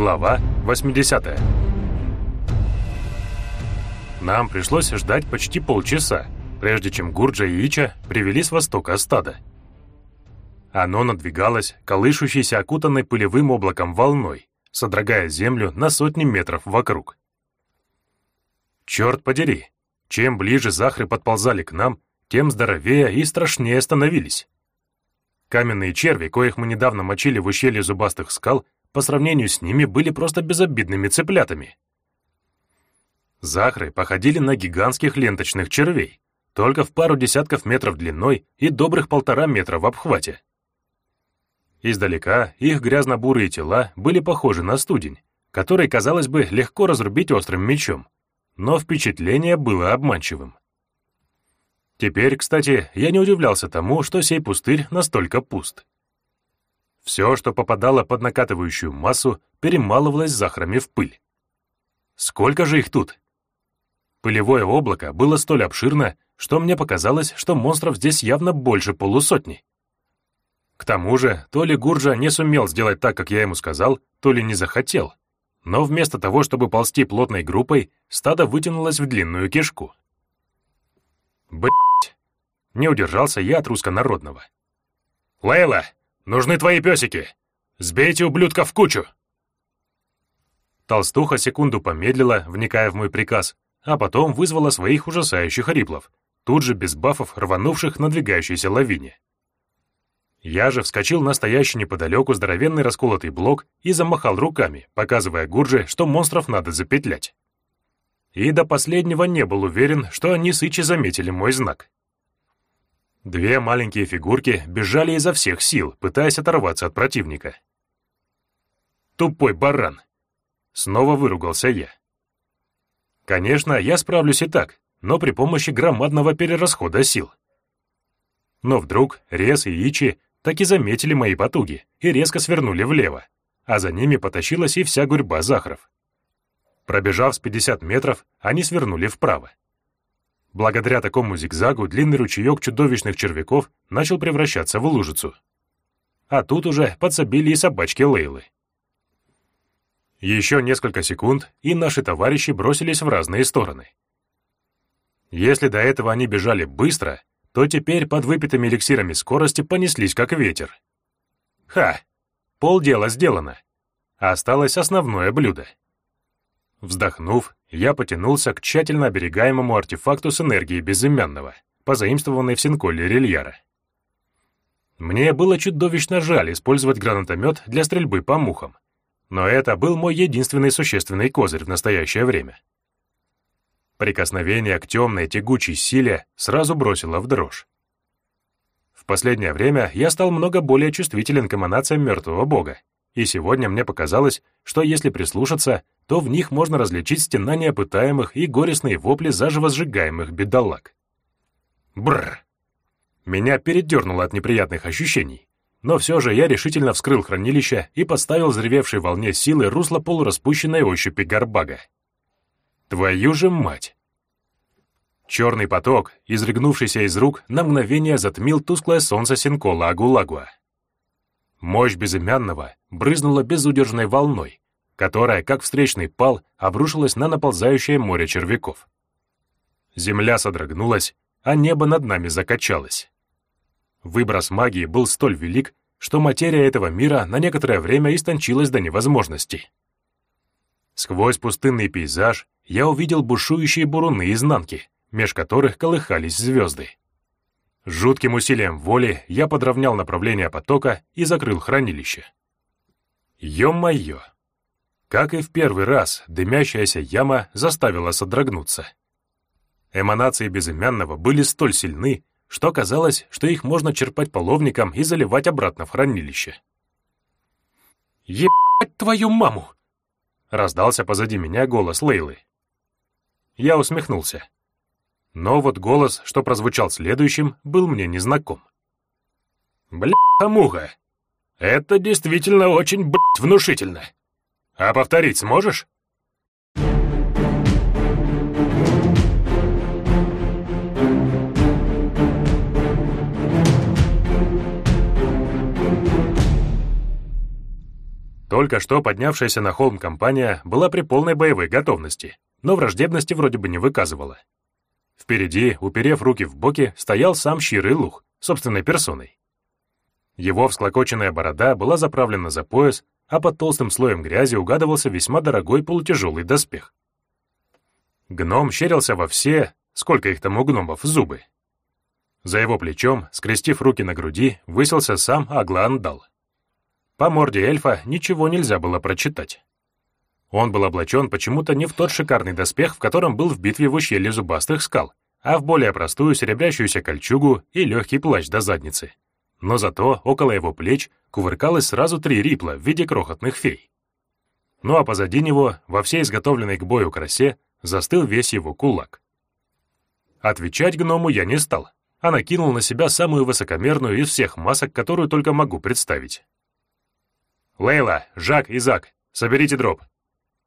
Глава 80 Нам пришлось ждать почти полчаса, прежде чем Гурджа и Ича привели с востока стада. Оно надвигалось, колышущейся окутанной пылевым облаком волной, содрогая землю на сотни метров вокруг. Черт подери, чем ближе захры подползали к нам, тем здоровее и страшнее становились. Каменные черви, коих мы недавно мочили в ущелье зубастых скал, по сравнению с ними были просто безобидными цыплятами. Захры походили на гигантских ленточных червей, только в пару десятков метров длиной и добрых полтора метра в обхвате. Издалека их грязно-бурые тела были похожи на студень, который, казалось бы, легко разрубить острым мечом, но впечатление было обманчивым. Теперь, кстати, я не удивлялся тому, что сей пустырь настолько пуст. Все, что попадало под накатывающую массу, перемалывалось захрами в пыль. Сколько же их тут? Пылевое облако было столь обширно, что мне показалось, что монстров здесь явно больше полусотни. К тому же, то ли Гурджа не сумел сделать так, как я ему сказал, то ли не захотел. Но вместо того, чтобы ползти плотной группой, стадо вытянулось в длинную кишку. Блять! Не удержался я от руссконародного. «Лейла, нужны твои песики! Сбейте ублюдка в кучу!» Толстуха секунду помедлила, вникая в мой приказ, а потом вызвала своих ужасающих риплов, тут же без бафов, рванувших надвигающейся лавине. Я же вскочил на стоящий неподалеку здоровенный расколотый блок и замахал руками, показывая Гурже, что монстров надо запетлять. И до последнего не был уверен, что они с Ичи заметили мой знак. Две маленькие фигурки бежали изо всех сил, пытаясь оторваться от противника. «Тупой баран!» Снова выругался я. Конечно, я справлюсь и так, но при помощи громадного перерасхода сил. Но вдруг Рес и Ичи так и заметили мои потуги и резко свернули влево, а за ними потащилась и вся гурьба захров. Пробежав с 50 метров, они свернули вправо. Благодаря такому зигзагу длинный ручеек чудовищных червяков начал превращаться в лужицу. А тут уже подсобили и собачки Лейлы. Еще несколько секунд, и наши товарищи бросились в разные стороны. Если до этого они бежали быстро, то теперь под выпитыми эликсирами скорости понеслись как ветер. Ха! Полдела сделано. Осталось основное блюдо. Вздохнув, я потянулся к тщательно оберегаемому артефакту с энергией безымянного, позаимствованной в Синколе Рильяра. Мне было чудовищно жаль использовать гранатомет для стрельбы по мухам, но это был мой единственный существенный козырь в настоящее время. Прикосновение к темной тягучей силе сразу бросило в дрожь. В последнее время я стал много более чувствителен к эманациям мертвого бога, и сегодня мне показалось, что если прислушаться, то в них можно различить стенания пытаемых и горестные вопли заживо сжигаемых бедолаг. Бррр! Меня передернуло от неприятных ощущений, но все же я решительно вскрыл хранилище и поставил взревевшей волне силы русло полураспущенной ощупи горбага. Твою же мать! Черный поток, изрыгнувшийся из рук, на мгновение затмил тусклое солнце Синкола Агулагуа. Мощь безымянного брызнула безудержной волной, которая, как встречный пал, обрушилась на наползающее море червяков. Земля содрогнулась, а небо над нами закачалось. Выброс магии был столь велик, что материя этого мира на некоторое время истончилась до невозможности. Сквозь пустынный пейзаж я увидел бушующие буруны изнанки, меж которых колыхались звезды. Жутким усилием воли я подровнял направление потока и закрыл хранилище. Ё-моё! Как и в первый раз, дымящаяся яма заставила содрогнуться. Эманации безымянного были столь сильны, что казалось, что их можно черпать половником и заливать обратно в хранилище. «Ебать твою маму!» Раздался позади меня голос Лейлы. Я усмехнулся. Но вот голос, что прозвучал следующим, был мне незнаком. «Бля-муха! Это действительно очень, блядь, внушительно! А повторить сможешь?» Только что поднявшаяся на холм компания была при полной боевой готовности, но враждебности вроде бы не выказывала. Впереди, уперев руки в боки, стоял сам Щирый Лух, собственной персоной. Его всклокоченная борода была заправлена за пояс, а под толстым слоем грязи угадывался весьма дорогой полутяжелый доспех. Гном щерился во все, сколько их там у гномов, зубы. За его плечом, скрестив руки на груди, высился сам Аглаандал. По морде эльфа ничего нельзя было прочитать. Он был облачен почему-то не в тот шикарный доспех, в котором был в битве в ущелье зубастых скал, а в более простую серебрящуюся кольчугу и легкий плащ до задницы. Но зато около его плеч кувыркалось сразу три рипла в виде крохотных фей. Ну а позади него, во всей изготовленной к бою красе, застыл весь его кулак. Отвечать гному я не стал, а накинул на себя самую высокомерную из всех масок, которую только могу представить. «Лейла, Жак и Зак, соберите дроп!»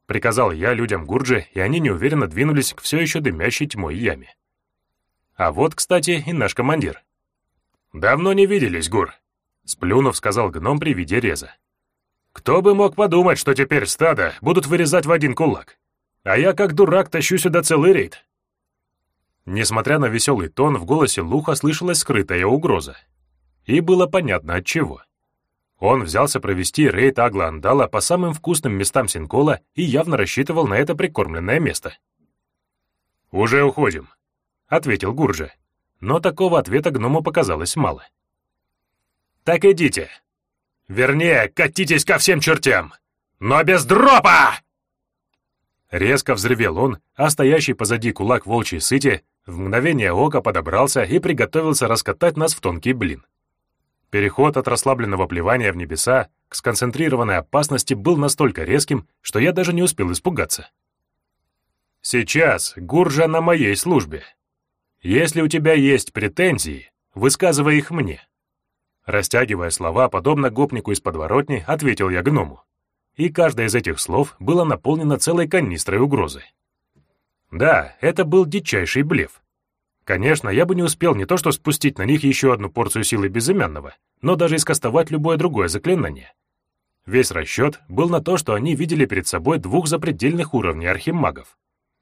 Приказал я людям Гурджи, и они неуверенно двинулись к все еще дымящей тьмой яме. А вот, кстати, и наш командир. «Давно не виделись, Гур», — сплюнув, сказал гном при виде реза. «Кто бы мог подумать, что теперь стадо будут вырезать в один кулак? А я, как дурак, тащу сюда целый рейд». Несмотря на веселый тон, в голосе Луха слышалась скрытая угроза. И было понятно от чего. Он взялся провести рейд Агла Андала по самым вкусным местам Синкола и явно рассчитывал на это прикормленное место. «Уже уходим», — ответил Гурджа. Но такого ответа гному показалось мало. «Так идите. Вернее, катитесь ко всем чертям, но без дропа!» Резко взревел он, а стоящий позади кулак волчьей сыти в мгновение ока подобрался и приготовился раскатать нас в тонкий блин. Переход от расслабленного плевания в небеса к сконцентрированной опасности был настолько резким, что я даже не успел испугаться. «Сейчас Гуржа на моей службе. Если у тебя есть претензии, высказывай их мне». Растягивая слова, подобно гопнику из подворотни, ответил я гному. И каждое из этих слов было наполнено целой канистрой угрозы. Да, это был дичайший блеф. Конечно, я бы не успел не то что спустить на них еще одну порцию силы безымянного, но даже искастовать любое другое заклинание. Весь расчет был на то, что они видели перед собой двух запредельных уровней архимагов.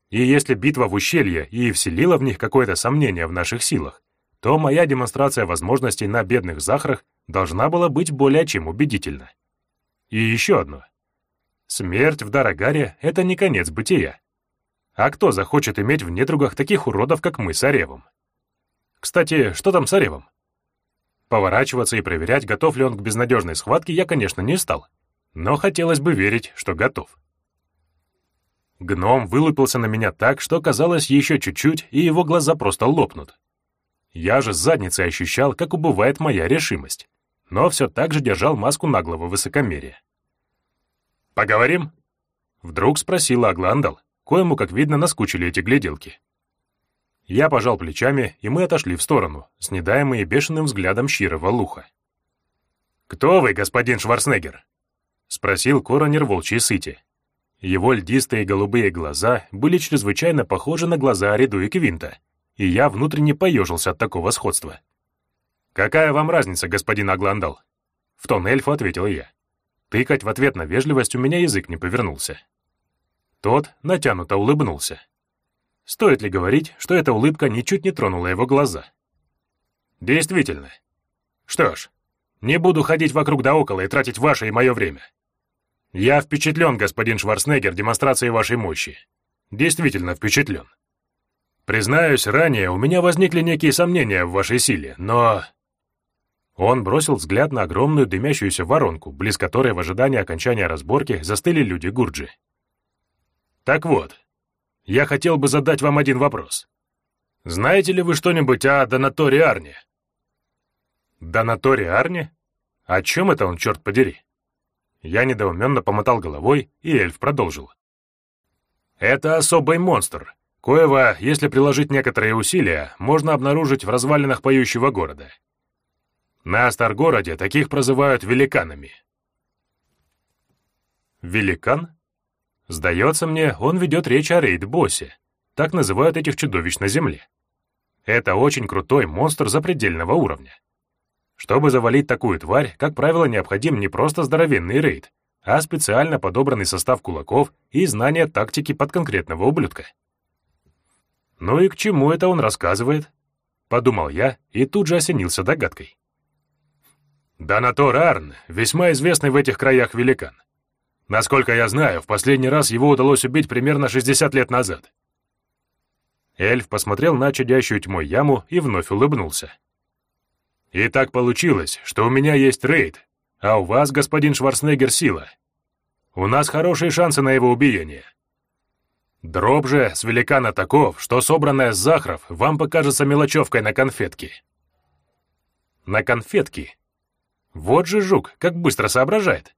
И если битва в ущелье и вселила в них какое-то сомнение в наших силах, то моя демонстрация возможностей на бедных захрах должна была быть более чем убедительна. И еще одно. Смерть в Дарагаре — это не конец бытия. А кто захочет иметь в недругах таких уродов, как мы с Оревом? Кстати, что там с Оревом? Поворачиваться и проверять, готов ли он к безнадежной схватке, я, конечно, не стал. Но хотелось бы верить, что готов. Гном вылупился на меня так, что казалось еще чуть-чуть, и его глаза просто лопнут. Я же с задницей ощущал, как убывает моя решимость, но все так же держал маску наглого высокомерия. «Поговорим?» — вдруг спросила Агландал коему, как видно, наскучили эти гляделки. Я пожал плечами, и мы отошли в сторону, снедаемые бешеным взглядом Щирого Луха. «Кто вы, господин Шварценеггер?» — спросил коронер волчьей сыти. Его льдистые голубые глаза были чрезвычайно похожи на глаза Ариду и Квинта, и я внутренне поежился от такого сходства. «Какая вам разница, господин Агландал?» В тон эльфу ответил я. Тыкать в ответ на вежливость у меня язык не повернулся. Тот натянуто улыбнулся. Стоит ли говорить, что эта улыбка ничуть не тронула его глаза? Действительно. Что ж, не буду ходить вокруг да около и тратить ваше и мое время. Я впечатлен, господин Шварценеггер, демонстрацией вашей мощи. Действительно впечатлен. Признаюсь, ранее у меня возникли некие сомнения в вашей силе, но... Он бросил взгляд на огромную дымящуюся воронку, близ которой в ожидании окончания разборки застыли люди Гурджи. Так вот, я хотел бы задать вам один вопрос. Знаете ли вы что-нибудь о Донаторе Арне? Донаторе Арне? О чем это он, черт подери? Я недоуменно помотал головой, и эльф продолжил. Это особый монстр, коего, если приложить некоторые усилия, можно обнаружить в развалинах поющего города. На Старгороде таких прозывают великанами. Великан? Сдается мне, он ведет речь о рейд-боссе. Так называют этих чудовищ на Земле. Это очень крутой монстр запредельного уровня. Чтобы завалить такую тварь, как правило, необходим не просто здоровенный рейд, а специально подобранный состав кулаков и знание тактики под конкретного ублюдка. «Ну и к чему это он рассказывает?» — подумал я и тут же осенился догадкой. Донатор Арн — весьма известный в этих краях великан. Насколько я знаю, в последний раз его удалось убить примерно 60 лет назад. Эльф посмотрел на чадящую тьмой яму и вновь улыбнулся. «И так получилось, что у меня есть рейд, а у вас, господин Шварценеггер, сила. У нас хорошие шансы на его убиение. Дроп же с великана таков, что собранная с захров вам покажется мелочевкой на конфетки». «На конфетки?» Вот же жук, как быстро соображает.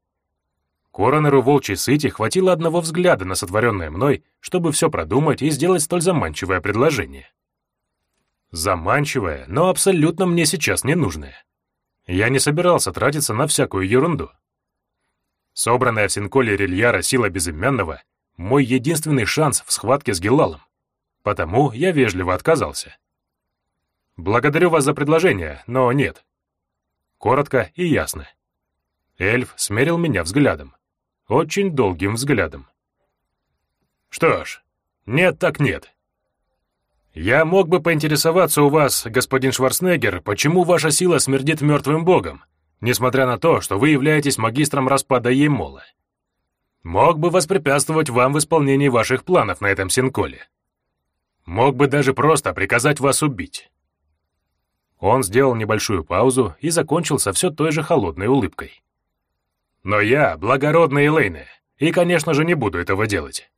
Коронеру волчьей сыти хватило одного взгляда на сотворенное мной, чтобы все продумать и сделать столь заманчивое предложение. Заманчивое, но абсолютно мне сейчас не нужное. Я не собирался тратиться на всякую ерунду. Собранная в Синколе Рильяра сила безымянного — мой единственный шанс в схватке с Гелалом. Потому я вежливо отказался. Благодарю вас за предложение, но нет. Коротко и ясно. Эльф смерил меня взглядом. Очень долгим взглядом. Что ж, нет так нет. Я мог бы поинтересоваться у вас, господин Шварценеггер, почему ваша сила смердит мертвым богом, несмотря на то, что вы являетесь магистром распада Емола. Мог бы воспрепятствовать вам в исполнении ваших планов на этом синколе. Мог бы даже просто приказать вас убить. Он сделал небольшую паузу и закончил со все той же холодной улыбкой. «Но я благородная Элейна, и, конечно же, не буду этого делать.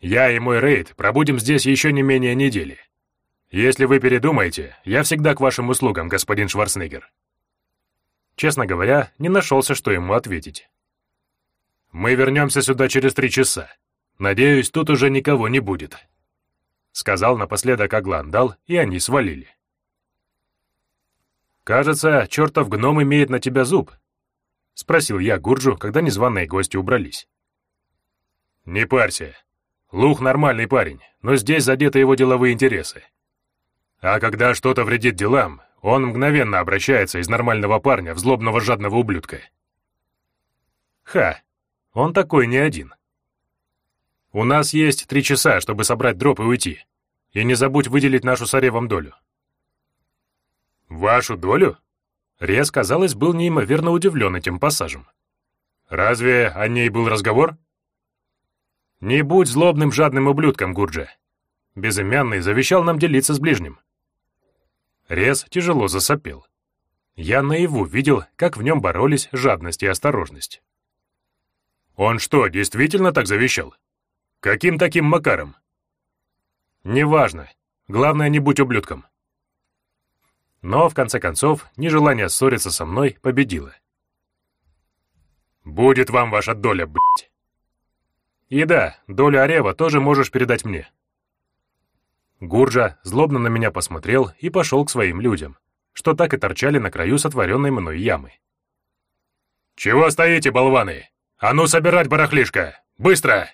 Я и мой рейд пробудем здесь еще не менее недели. Если вы передумаете, я всегда к вашим услугам, господин Шварценеггер». Честно говоря, не нашелся, что ему ответить. «Мы вернемся сюда через три часа. Надеюсь, тут уже никого не будет», — сказал напоследок Агландал, и они свалили. «Кажется, чертов гном имеет на тебя зуб», — спросил я Гурджу, когда незваные гости убрались. «Не парься. Лух нормальный парень, но здесь задеты его деловые интересы. А когда что-то вредит делам, он мгновенно обращается из нормального парня в злобного жадного ублюдка». «Ха, он такой не один. У нас есть три часа, чтобы собрать дроп и уйти. И не забудь выделить нашу с Оревом долю. «Вашу долю?» Рез, казалось, был неимоверно удивлен этим пассажем. «Разве о ней был разговор?» «Не будь злобным жадным ублюдком, Гурджа. Безымянный завещал нам делиться с ближним». Рез тяжело засопел. Я наяву видел, как в нем боролись жадность и осторожность. «Он что, действительно так завещал? Каким таким макаром?» «Неважно. Главное, не будь ублюдком», но, в конце концов, нежелание ссориться со мной победило. «Будет вам ваша доля, блядь!» «И да, долю Арева тоже можешь передать мне». Гурджа злобно на меня посмотрел и пошел к своим людям, что так и торчали на краю сотворенной мной ямы. «Чего стоите, болваны? А ну собирать барахлишко! Быстро!»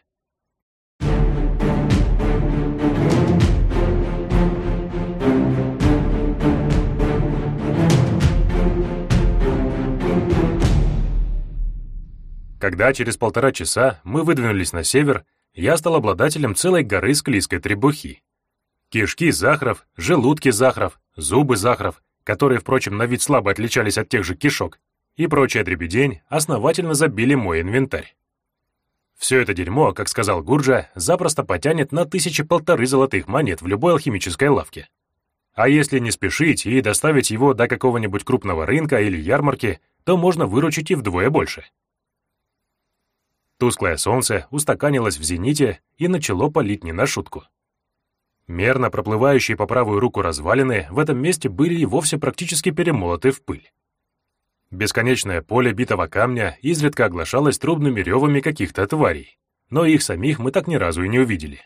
Когда через полтора часа мы выдвинулись на север, я стал обладателем целой горы склизкой требухи. Кишки захров, желудки захров, зубы захров, которые, впрочем, на вид слабо отличались от тех же кишок, и прочая дребедень основательно забили мой инвентарь. Все это дерьмо, как сказал Гурджа, запросто потянет на тысячи полторы золотых монет в любой алхимической лавке. А если не спешить и доставить его до какого-нибудь крупного рынка или ярмарки, то можно выручить и вдвое больше. Тусклое солнце устаканилось в зените и начало палить не на шутку. Мерно проплывающие по правую руку развалины в этом месте были и вовсе практически перемолоты в пыль. Бесконечное поле битого камня изредка оглашалось трубными ревами каких-то тварей, но их самих мы так ни разу и не увидели.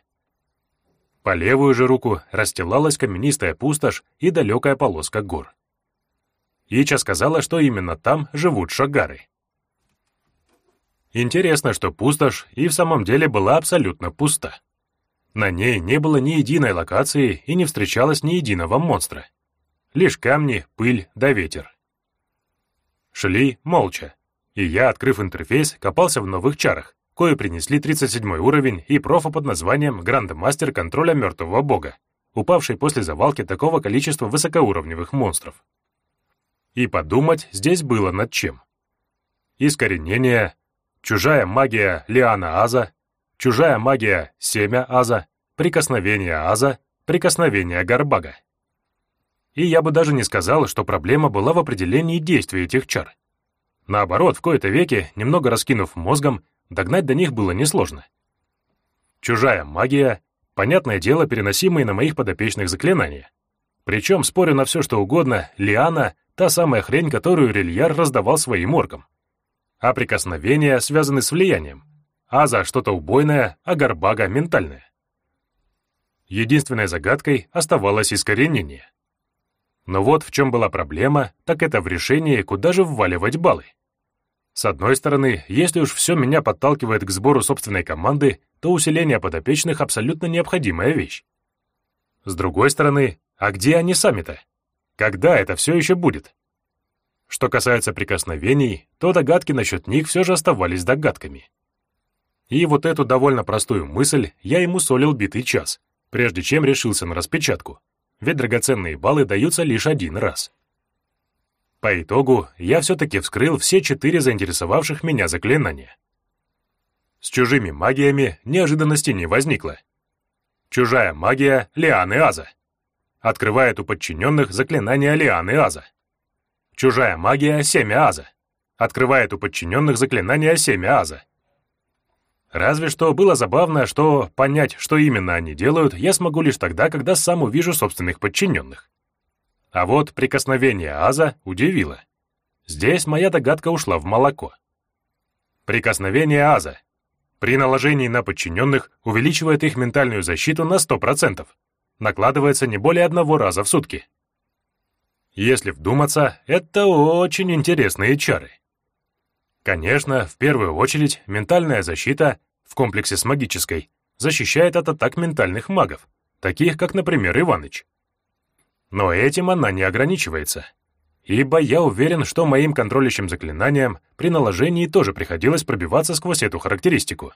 По левую же руку расстилалась каменистая пустошь и далекая полоска гор. Ича сказала, что именно там живут шагары. Интересно, что пустошь и в самом деле была абсолютно пуста. На ней не было ни единой локации и не встречалось ни единого монстра. Лишь камни, пыль да ветер. Шли молча, И я, открыв интерфейс, копался в новых чарах, кое принесли 37 уровень и профа под названием «Грандмастер контроля мертвого бога», упавший после завалки такого количества высокоуровневых монстров. И подумать здесь было над чем. Искоренение, чужая магия Лиана Аза, чужая магия Семя Аза, прикосновение Аза, прикосновение Гарбага. И я бы даже не сказал, что проблема была в определении действия этих чар. Наоборот, в кои-то веки, немного раскинув мозгом, догнать до них было несложно. Чужая магия, понятное дело, переносимые на моих подопечных заклинания. Причем, спорю на все что угодно, Лиана — та самая хрень, которую Рильяр раздавал своим оркам. А прикосновения связаны с влиянием. Аза — что-то убойное, а Гарбага — ментальное. Единственной загадкой оставалось искоренение. Но вот в чем была проблема, так это в решении, куда же вваливать баллы. С одной стороны, если уж все меня подталкивает к сбору собственной команды, то усиление подопечных абсолютно необходимая вещь. С другой стороны, а где они сами-то? Когда это все еще будет? Что касается прикосновений, то догадки насчет них все же оставались догадками. И вот эту довольно простую мысль я ему солил битый час, прежде чем решился на распечатку ведь драгоценные баллы даются лишь один раз. По итогу я все-таки вскрыл все четыре заинтересовавших меня заклинания. С чужими магиями неожиданности не возникло. Чужая магия Лианы Аза. Открывает у подчиненных заклинание Лианы Аза. Чужая магия Семя Аза. Открывает у подчиненных заклинание Семя Аза. Разве что было забавно, что понять, что именно они делают, я смогу лишь тогда, когда сам увижу собственных подчиненных. А вот прикосновение Аза удивило. Здесь моя догадка ушла в молоко. Прикосновение Аза. При наложении на подчиненных увеличивает их ментальную защиту на 100%. Накладывается не более одного раза в сутки. Если вдуматься, это очень интересные чары. Конечно, в первую очередь, ментальная защита, в комплексе с магической, защищает от атак ментальных магов, таких как, например, Иваныч. Но этим она не ограничивается, ибо я уверен, что моим контролирующим заклинаниям при наложении тоже приходилось пробиваться сквозь эту характеристику.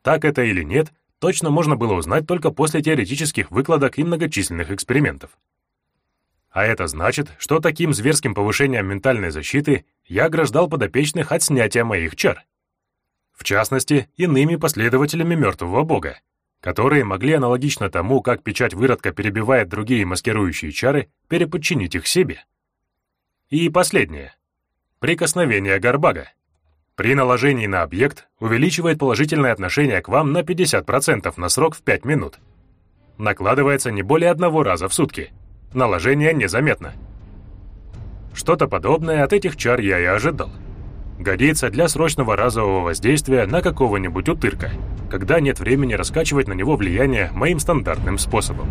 Так это или нет, точно можно было узнать только после теоретических выкладок и многочисленных экспериментов. А это значит, что таким зверским повышением ментальной защиты я ограждал подопечных от снятия моих чар. В частности, иными последователями мертвого бога, которые могли аналогично тому, как печать выродка перебивает другие маскирующие чары, переподчинить их себе. И последнее. Прикосновение Гарбага. При наложении на объект увеличивает положительное отношение к вам на 50% на срок в 5 минут. Накладывается не более одного раза в сутки – наложение незаметно. Что-то подобное от этих чар я и ожидал. Годится для срочного разового воздействия на какого-нибудь утырка, когда нет времени раскачивать на него влияние моим стандартным способом.